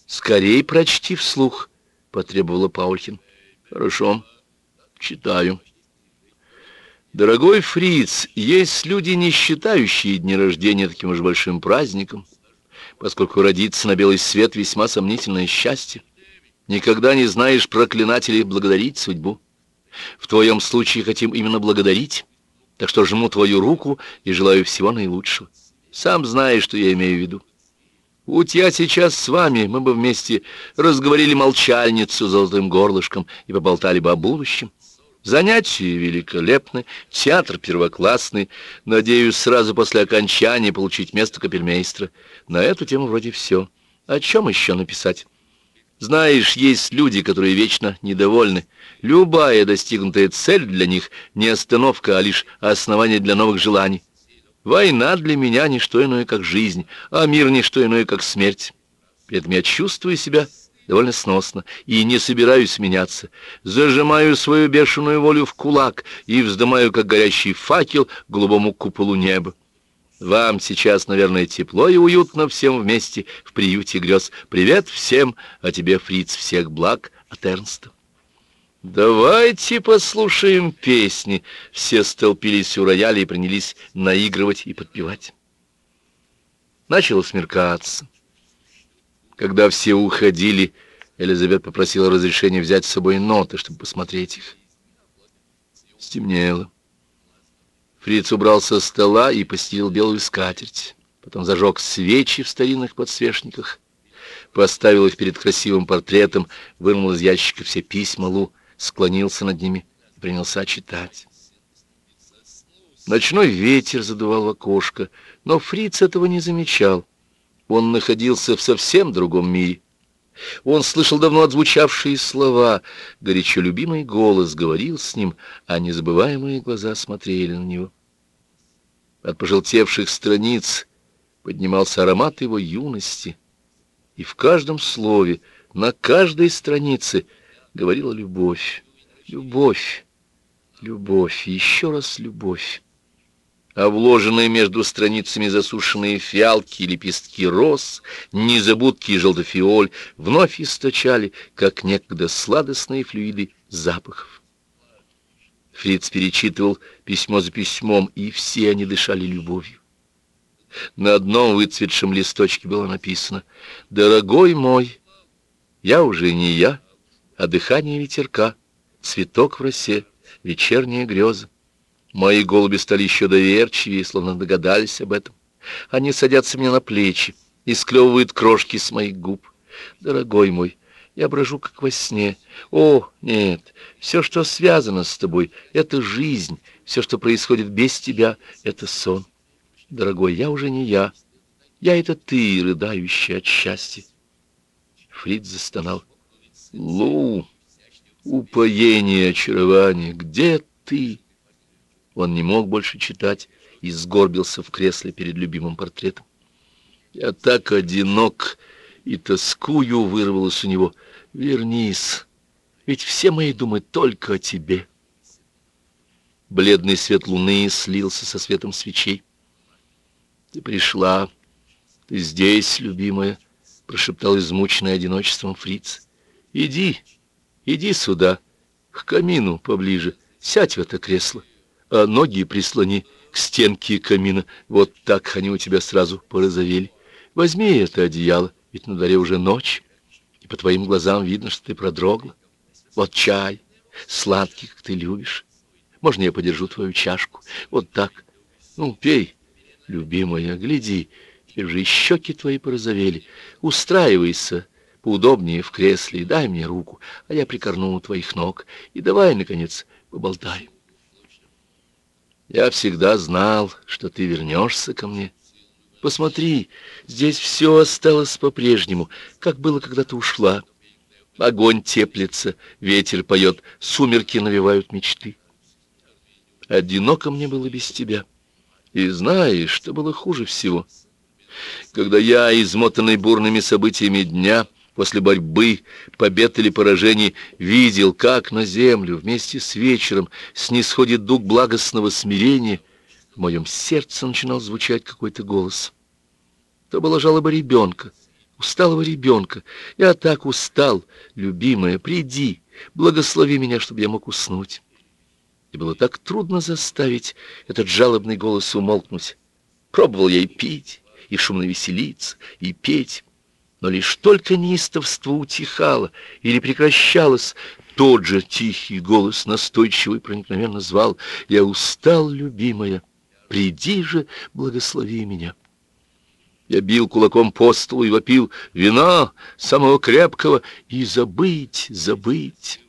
«Скорей прочти вслух», — потребовала Паульхин. «Хорошо, читаю». «Дорогой фриц, есть люди, не считающие дни рождения таким уж большим праздником, поскольку родиться на белый свет весьма сомнительное счастье. Никогда не знаешь, проклинать или благодарить судьбу. В твоем случае хотим именно благодарить, так что жму твою руку и желаю всего наилучшего. Сам знаешь, что я имею в виду. Вот я сейчас с вами, мы бы вместе разговорили молчальницу золотым горлышком и поболтали бы о будущем. Занятия великолепны, театр первоклассный. Надеюсь, сразу после окончания получить место капельмейстра. На эту тему вроде все. О чем еще написать? Знаешь, есть люди, которые вечно недовольны. Любая достигнутая цель для них не остановка, а лишь основание для новых желаний. Война для меня не что иное, как жизнь, а мир не что иное, как смерть. При этом я чувствую себя довольно сносно и не собираюсь меняться. Зажимаю свою бешеную волю в кулак и вздымаю, как горящий факел, голубому куполу неба. Вам сейчас, наверное, тепло и уютно всем вместе в приюте грез. Привет всем, а тебе, фриц, всех благ от Эрнста. «Давайте послушаем песни!» Все столпились у рояля и принялись наигрывать и подпевать. Начало смеркаться. Когда все уходили, Элизабет попросила разрешения взять с собой ноты, чтобы посмотреть их. Стемнело. Фриц убрал со стола и постелил белую скатерть. Потом зажег свечи в старинных подсвечниках, поставил их перед красивым портретом, вынул из ящика все письма Лу, склонился над ними и принялся читать. Ночной ветер задувал в окошко, но Фриц этого не замечал. Он находился в совсем другом мире. Он слышал давно отзвучавшие слова, горячо любимый голос говорил с ним, а незабываемые глаза смотрели на него. От пожелтевших страниц поднимался аромат его юности, и в каждом слове, на каждой странице — говорила любовь, любовь, любовь, еще раз любовь. А вложенные между страницами засушенные фиалки лепестки роз, незабудки и желтофиоль вновь источали, как некогда сладостные флюиды запахов. Фриц перечитывал письмо за письмом, и все они дышали любовью. На одном выцветшем листочке было написано «Дорогой мой, я уже не я, а дыхание ветерка, цветок в росе, вечерняя греза. Мои голуби стали еще доверчивее, словно догадались об этом. Они садятся мне на плечи и склевывают крошки с моих губ. Дорогой мой, я брожу, как во сне. О, нет, все, что связано с тобой, — это жизнь. Все, что происходит без тебя, — это сон. Дорогой, я уже не я. Я — это ты, рыдающий от счастья. Фрид застонал. Лу, упоение, очарование, где ты? Он не мог больше читать и сгорбился в кресле перед любимым портретом. Я так одинок и тоскую, вырвалось у него. Вернись, ведь все мои думы только о тебе. Бледный свет луны слился со светом свечей. Ты пришла, ты здесь, любимая, прошептал измученный одиночеством фриц. Иди, иди сюда, к камину поближе, сядь в это кресло, а ноги прислони к стенке камина. Вот так они у тебя сразу порозовели. Возьми это одеяло, ведь на дворе уже ночь, и по твоим глазам видно, что ты продрогла. Вот чай, сладкий, как ты любишь. Можно я подержу твою чашку? Вот так. Ну, пей, любимая, гляди, теперь уже и щеки твои порозовели. Устраивайся, поудобнее в кресле и дай мне руку, а я прикорну у твоих ног, и давай, наконец, поболтаем. Я всегда знал, что ты вернешься ко мне. Посмотри, здесь все осталось по-прежнему, как было, когда ты ушла. Огонь теплится, ветер поет, сумерки навевают мечты. Одиноко мне было без тебя. И знаешь, что было хуже всего? Когда я, измотанный бурными событиями дня, после борьбы, побед или поражений, видел, как на землю вместе с вечером снисходит дух благостного смирения, в моем сердце начинал звучать какой-то голос. То была жалоба ребенка, усталого ребенка. Я так устал, любимая, приди, благослови меня, чтобы я мог уснуть. И было так трудно заставить этот жалобный голос умолкнуть. Пробовал я и пить, и шумно веселиться, и петь. Но лишь только неистовство утихало или прекращалось, тот же тихий голос настойчивый проникновенно звал «Я устал, любимая, приди же, благослови меня». Я бил кулаком по столу и вопил «Вина самого крепкого!» и «Забыть, забыть!»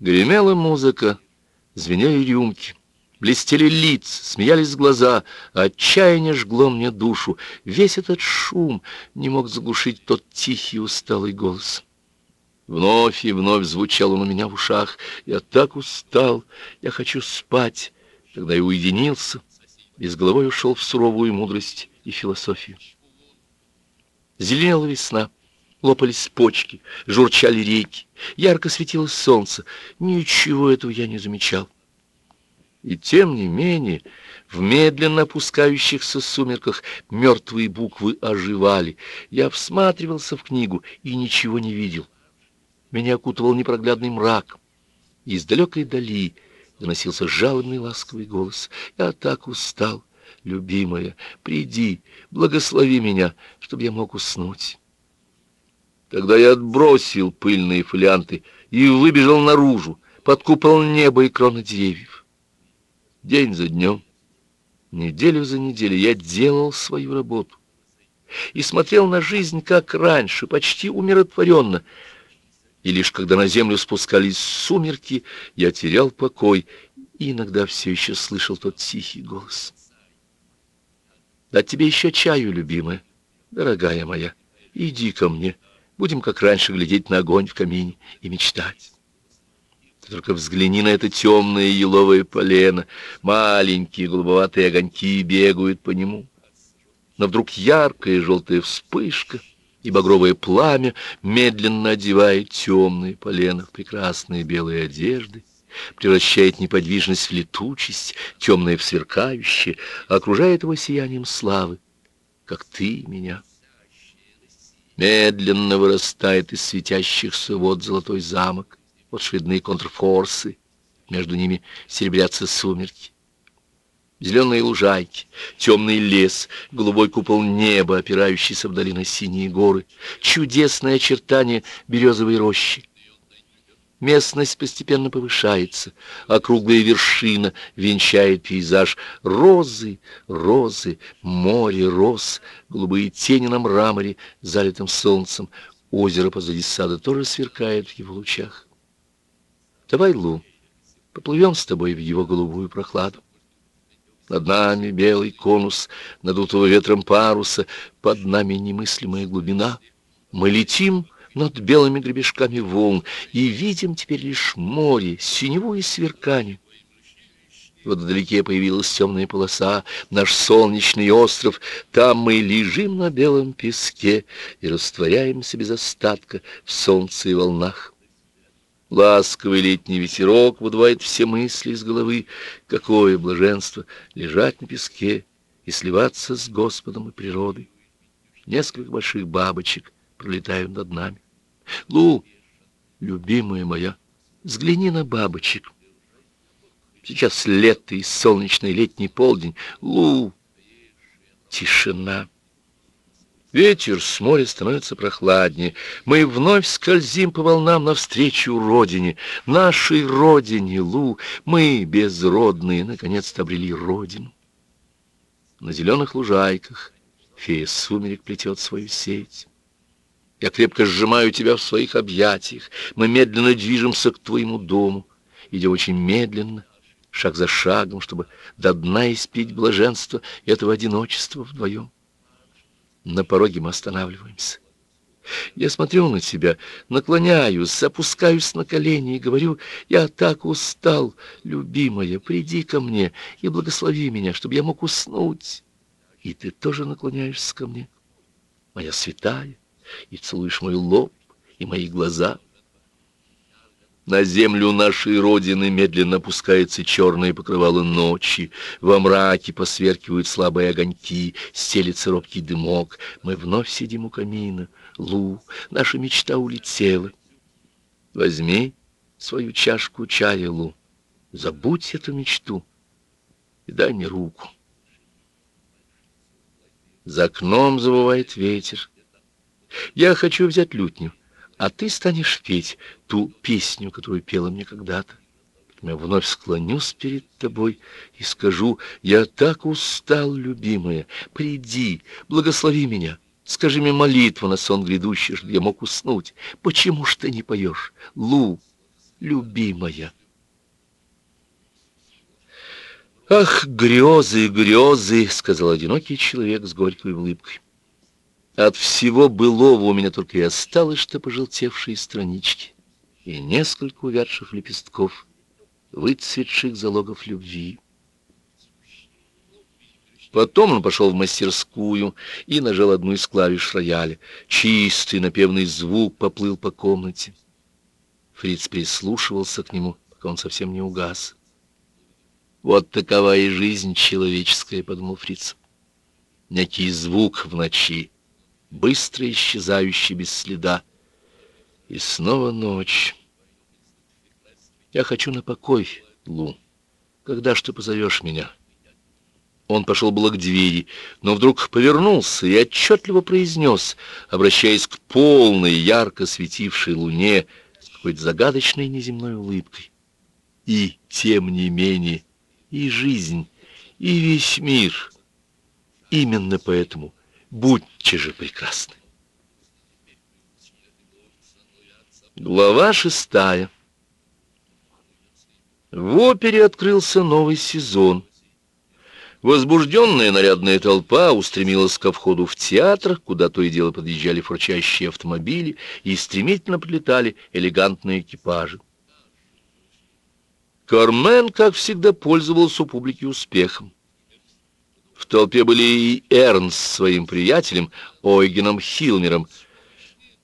Гремела музыка, звенели рюмки, блестели лица, смеялись глаза, отчаяние жгло мне душу. Весь этот шум не мог заглушить тот тихий усталый голос. Вновь и вновь звучал он у меня в ушах. Я так устал, я хочу спать. Когда я уединился, и с головой ушел в суровую мудрость и философию. Зеленела весна, лопались почки, журчали реки, ярко светило солнце. Ничего этого я не замечал. И тем не менее, в медленно опускающихся сумерках мертвые буквы оживали. Я всматривался в книгу и ничего не видел. Меня окутывал непроглядный мрак. Из далекой дали доносился жалобный ласковый голос. Я так устал любимая, приди, благослови меня, чтобы я мог уснуть. Тогда я отбросил пыльные фолианты и выбежал наружу, под купол неба и кроны деревьев. День за днем, неделю за неделей я делал свою работу и смотрел на жизнь, как раньше, почти умиротворенно. И лишь когда на землю спускались сумерки, я терял покой и иногда все еще слышал тот тихий голос. Дать тебе еще чаю, любимая, дорогая моя. Иди ко мне, будем как раньше глядеть на огонь в камине и мечтать. Ты только взгляни на это темное еловое полено. Маленькие голубоватые огоньки бегают по нему. Но вдруг яркая желтая вспышка и багровое пламя медленно одевает темные полено в прекрасные белые одежды превращает неподвижность в летучесть, темное в сверкающее, окружает его сиянием славы, как ты меня. Медленно вырастает из светящихся вод золотой замок, вот шведные контрфорсы, между ними серебрятся сумерки. Зеленые лужайки, темный лес, голубой купол неба, опирающийся вдали на синие горы, чудесное очертание березовой рощи, Местность постепенно повышается, округлая вершина венчает пейзаж. Розы, розы, море роз, голубые тени на мраморе, залитым солнцем. Озеро позади сада тоже сверкает в его лучах. Давай, Лу, поплывем с тобой в его голубую прохладу. Над нами белый конус надутого ветром паруса, под нами немыслимая глубина. Мы летим над белыми гребешками волн, и видим теперь лишь море, синеву и сверкание. Вот вдалеке появилась темная полоса, наш солнечный остров. Там мы лежим на белом песке и растворяемся без остатка в солнце и волнах. Ласковый летний ветерок выдувает все мысли из головы. Какое блаженство лежать на песке и сливаться с Господом и природой. Несколько больших бабочек пролетают над нами. Лу, любимая моя, взгляни на бабочек. Сейчас лето и солнечный летний полдень. Лу, тишина. Ветер с моря становится прохладнее. Мы вновь скользим по волнам навстречу родине, нашей родине, Лу. Мы, безродные, наконец-то обрели родину. На зеленых лужайках фея сумерек плетет свою сеть. Я крепко сжимаю тебя в своих объятиях. Мы медленно движемся к твоему дому, идя очень медленно, шаг за шагом, чтобы до дна испить блаженство этого одиночества вдвоем. На пороге мы останавливаемся. Я смотрю на тебя, наклоняюсь, опускаюсь на колени и говорю, я так устал, любимая, приди ко мне и благослови меня, чтобы я мог уснуть. И ты тоже наклоняешься ко мне, моя святая и целуешь мой лоб и мои глаза. На землю нашей Родины медленно опускается черное покрывало ночи. Во мраке посверкивают слабые огоньки, стелится робкий дымок. Мы вновь сидим у камина. Лу, наша мечта улетела. Возьми свою чашку чая, Лу. Забудь эту мечту и дай мне руку. За окном забывает ветер. Я хочу взять лютню, а ты станешь петь ту песню, которую пела мне когда-то. Я вновь склонюсь перед тобой и скажу, я так устал, любимая, приди, благослови меня. Скажи мне молитву на сон грядущий, чтобы я мог уснуть. Почему ж ты не поешь, Лу, любимая? «Ах, грезы, грезы!» — сказал одинокий человек с горькой улыбкой. От всего былого у меня только и осталось, что пожелтевшие странички и несколько увядших лепестков, выцветших залогов любви. Потом он пошел в мастерскую и нажал одну из клавиш рояля. Чистый напевный звук поплыл по комнате. Фриц прислушивался к нему, пока он совсем не угас. «Вот такова и жизнь человеческая», — подумал Фриц. Некий звук в ночи, быстро исчезающий без следа. И снова ночь. Я хочу на покой, Лу. Когда ж ты позовешь меня?» Он пошел было к двери, но вдруг повернулся и отчетливо произнес, обращаясь к полной, ярко светившей луне, с какой-то загадочной неземной улыбкой. И, тем не менее, и жизнь, и весь мир. Именно поэтому будьте же прекрасны. Глава шестая. В опере открылся новый сезон. Возбужденная нарядная толпа устремилась ко входу в театр, куда то и дело подъезжали фурчащие автомобили и стремительно прилетали элегантные экипажи. Кармен, как всегда, пользовался у публики успехом. В толпе были и Эрнст с своим приятелем Ойгеном Хилмером.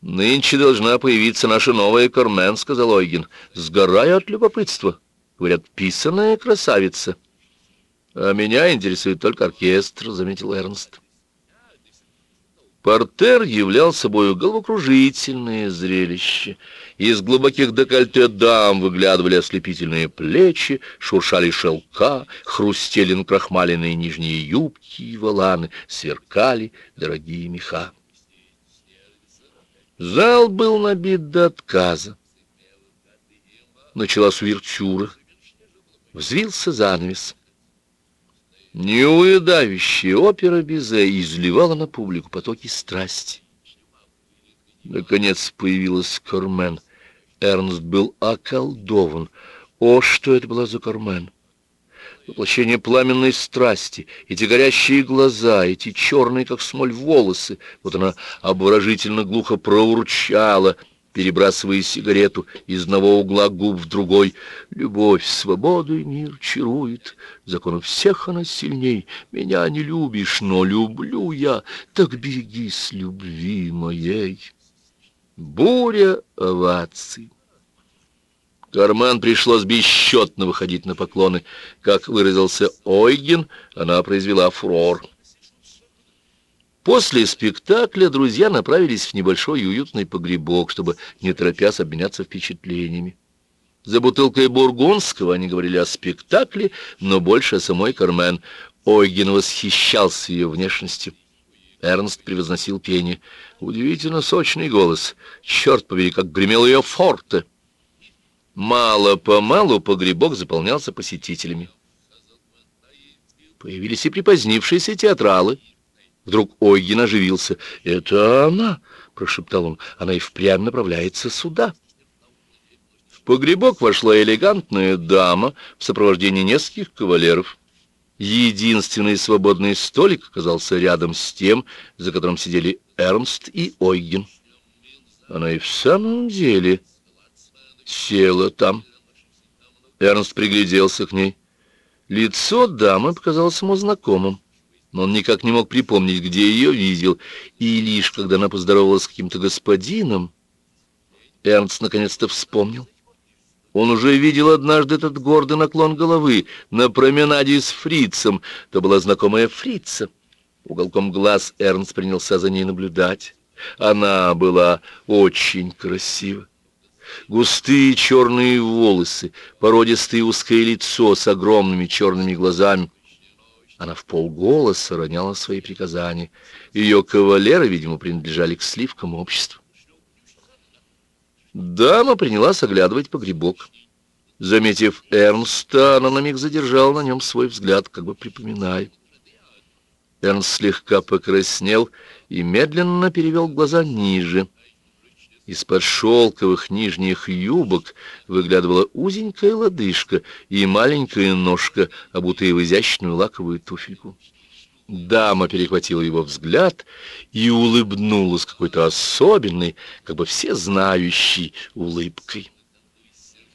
«Нынче должна появиться наша новая Кармен», — сказал Ойген. «Сгораю от любопытства. Говорят, писаная красавица». «А меня интересует только оркестр», — заметил Эрнст. Портер являл собой головокружительное зрелище. Из глубоких декольте дам выглядывали ослепительные плечи, шуршали шелка, хрустели накрахмаленные нижние юбки и воланы, сверкали дорогие меха. Зал был набит до отказа. Началась увертюра. Взвился занавес. Неуедающая опера Бизе изливала на публику потоки страсти. Наконец появилась Кармен. Эрнст был околдован. О, что это была за Кармен! Воплощение пламенной страсти, эти горящие глаза, эти черные, как смоль, волосы. Вот она обворожительно глухо проурчала — перебрасывая сигарету из одного угла губ в другой. Любовь, свободу и мир чарует, закону всех она сильней. Меня не любишь, но люблю я, так берегись любви моей. Буря оваций. Карман пришлось бесчетно выходить на поклоны. Как выразился Ойген, она произвела фурор. После спектакля друзья направились в небольшой уютный погребок, чтобы, не торопясь, обменяться впечатлениями. За бутылкой бургундского они говорили о спектакле, но больше о самой Кармен. Ойген восхищался ее внешностью. Эрнст превозносил пение. Удивительно сочный голос. Черт побери, как гремел ее форте. Мало-помалу погребок заполнялся посетителями. Появились и припозднившиеся театралы. Вдруг Ойген оживился. «Это она!» — прошептал он. «Она и впрямь направляется сюда». В погребок вошла элегантная дама в сопровождении нескольких кавалеров. Единственный свободный столик оказался рядом с тем, за которым сидели Эрнст и Ойген. Она и в самом деле села там. Эрнст пригляделся к ней. Лицо дамы показалось ему знакомым но он никак не мог припомнить, где ее видел, и лишь когда она поздоровалась с каким-то господином, Эрнст наконец-то вспомнил. Он уже видел однажды этот гордый наклон головы на променаде с фрицем. То была знакомая фрица. Уголком глаз Эрнст принялся за ней наблюдать. Она была очень красива. Густые черные волосы, породистое узкое лицо с огромными черными глазами — Она в полголоса роняла свои приказания. Ее кавалеры, видимо, принадлежали к сливкам общества. Дама принялась оглядывать погребок. Заметив Эрнста, она на миг задержала на нем свой взгляд, как бы припоминая. Эрнст слегка покраснел и медленно перевел глаза ниже. Из-под шелковых нижних юбок выглядывала узенькая лодыжка и маленькая ножка, обутая в изящную лаковую туфельку. Дама перехватила его взгляд и улыбнулась какой-то особенной, как бы все знающей улыбкой.